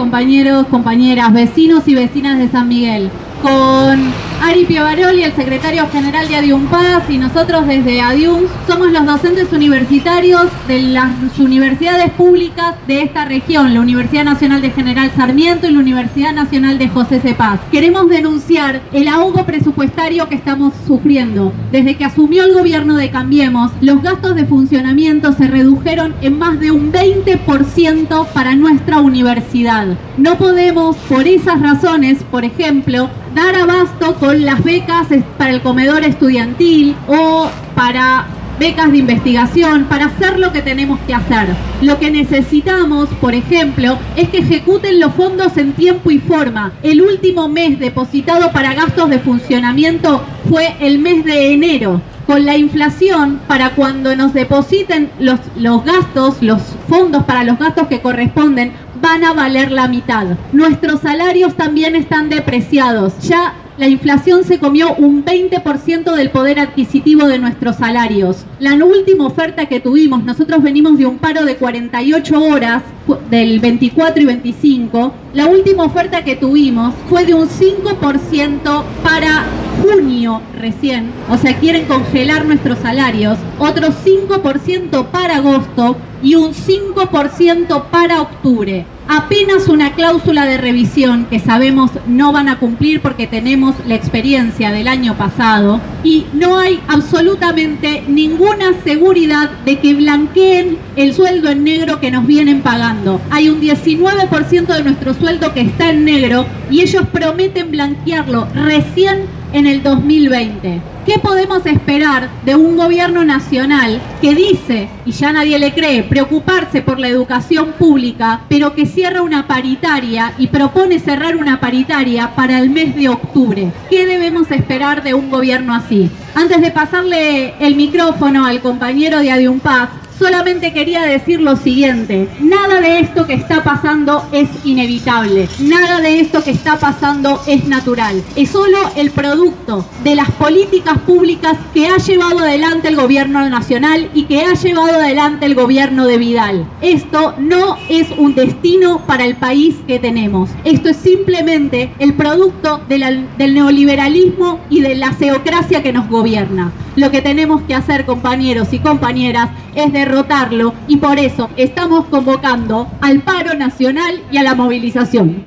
compañeros, compañeras, vecinos y vecinas de San Miguel. Con Ari Pievaroli, el secretario general de Adium Paz, y nosotros desde Adium somos los docentes universitarios de las universidades públicas de esta región, la Universidad Nacional de General Sarmiento y la Universidad Nacional de José C. Paz. Queremos denunciar el ahogo presupuestario que estamos sufriendo. Desde que asumió el gobierno de Cambiemos, los gastos de funcionamiento se redujeron en más de un 20% para nuestra universidad. No podemos, por esas razones, por ejemplo, dar abasto con las becas para el comedor estudiantil o para becas de investigación, para hacer lo que tenemos que hacer. Lo que necesitamos, por ejemplo, es que ejecuten los fondos en tiempo y forma. El último mes depositado para gastos de funcionamiento fue el mes de enero con la inflación, para cuando nos depositen los, los gastos, los fondos para los gastos que corresponden, van a valer la mitad. Nuestros salarios también están depreciados. Ya la inflación se comió un 20% del poder adquisitivo de nuestros salarios. La última oferta que tuvimos, nosotros venimos de un paro de 48 horas del 24 y 25, la última oferta que tuvimos fue de un 5% para junio recién, o sea, quieren congelar nuestros salarios, otro 5% para agosto y un 5% para octubre. Apenas una cláusula de revisión que sabemos no van a cumplir porque tenemos la experiencia del año pasado y no hay absolutamente ninguna seguridad de que blanqueen el sueldo en negro que nos vienen pagando. Hay un 19% de nuestro sueldo que está en negro y ellos prometen blanquearlo recién en el 2020. ¿Qué podemos esperar de un gobierno nacional que dice, y ya nadie le cree, preocuparse por la educación pública, pero que cierra una paritaria y propone cerrar una paritaria para el mes de octubre? ¿Qué debemos esperar de un gobierno así? Antes de pasarle el micrófono al compañero de Adium Paz, solamente quería decir lo siguiente, nada de esto que está pasando es inevitable, nada de esto que está pasando es natural, es solo el producto de las políticas públicas que ha llevado adelante el gobierno nacional y que ha llevado adelante el gobierno de Vidal. Esto no es un destino para el país que tenemos, esto es simplemente el producto del neoliberalismo y de la seocracia que nos gobierna. Lo que tenemos que hacer, compañeros y compañeras, es derrotarlo y por eso estamos convocando al paro nacional y a la movilización.